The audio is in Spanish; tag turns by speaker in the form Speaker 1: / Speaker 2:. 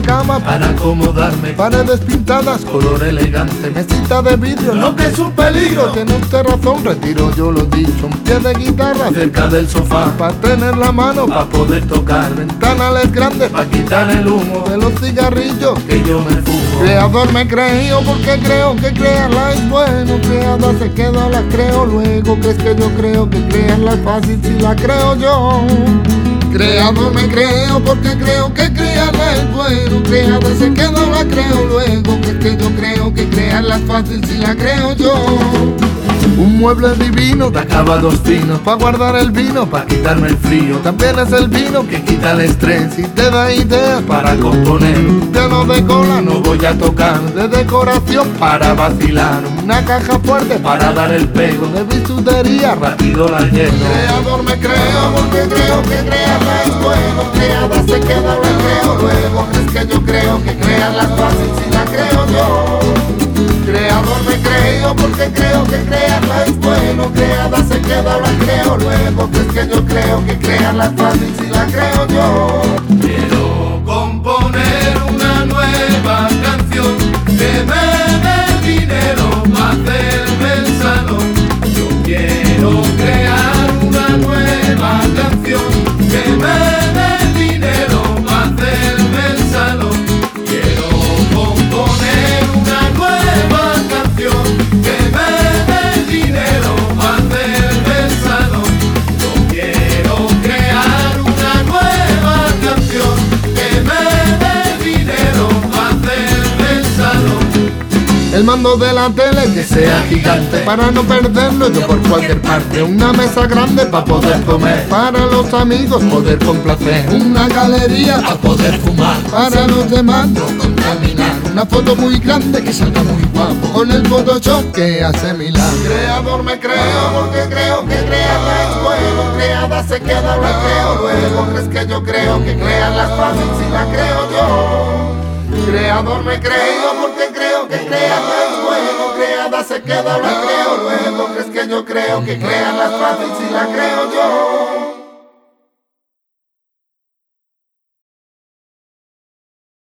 Speaker 1: cama
Speaker 2: para acomodarme.
Speaker 1: Paredes pintadas,
Speaker 2: color elegante.
Speaker 1: Mesita de vidrio,
Speaker 2: no que es un peligro.
Speaker 1: Tiene usted razón, retiro yo lo dicho. Un pie de guitarra
Speaker 2: cerca del sofá.
Speaker 1: Para tener la mano,
Speaker 2: para poder tocar.
Speaker 1: Ventanales grandes,
Speaker 2: para quitar el humo
Speaker 1: de los cigarrillos
Speaker 2: que yo me fumo.
Speaker 1: Creador me creo porque creo que crearla es bueno. Creada se queda, la creo luego. ¿Crees que yo creo que crearla es fácil si la creo yo? Creador me creo porque creo que crearla es. Creada se queda, la creo luego. ¿Crees que yo creo que crearla es fácil si la creo yo? Un mueble divino
Speaker 2: de acabados finos
Speaker 1: Pa' guardar el vino,
Speaker 2: pa' quitarme el frío
Speaker 1: También es el vino
Speaker 2: que quita el estrés
Speaker 1: Y te da ideas
Speaker 2: para componer
Speaker 1: no de cola
Speaker 2: no voy a tocar
Speaker 1: De decoración
Speaker 2: para vacilar
Speaker 1: Una caja fuerte
Speaker 2: para dar el pego
Speaker 1: De bisutería
Speaker 2: rápido la lleno
Speaker 1: Creador me creo porque creo que crearla es bueno Creada se queda, la creo luego Es que creo que crearla es fácil si la creo yo. Creador me creo porque creo que crearla es bueno. Creada se queda, la creo. Luego Que es que yo creo que crearla es fácil si la creo yo
Speaker 2: El
Speaker 1: mando de la tele
Speaker 2: que sea gigante.
Speaker 1: Para no perderlo yo por cualquier parte Una mesa grande para poder comer. Para los amigos poder complacer. Una galería
Speaker 2: a poder fumar.
Speaker 1: Para los demás no contaminar. Una foto muy grande que salga muy guapo. Con el Photoshop que hace milagro Creador me creo porque creo que crearla es bueno Creada se queda, la creo. Luego ¿Crees que yo creo que crearla es fácil si la creo yo? Creador me creo porque que crearla es bueno Creada se queda, la creo luego ¿Crees que yo creo que crearla es fácil si la creo yo?